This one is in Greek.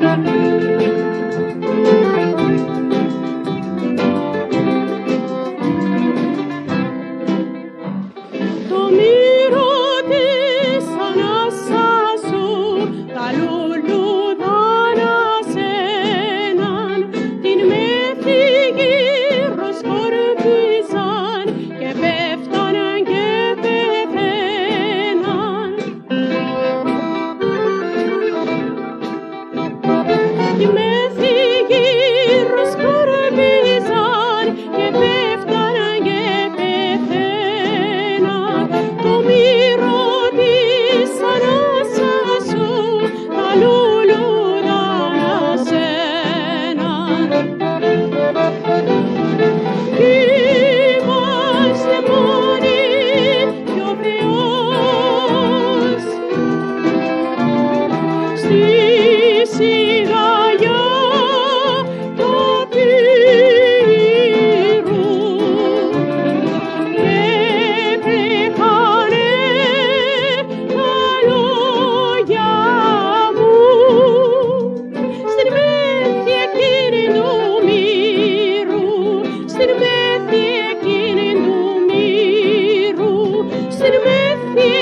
Thank you. στην μέθη εκείνη του μύρου, στην μέθη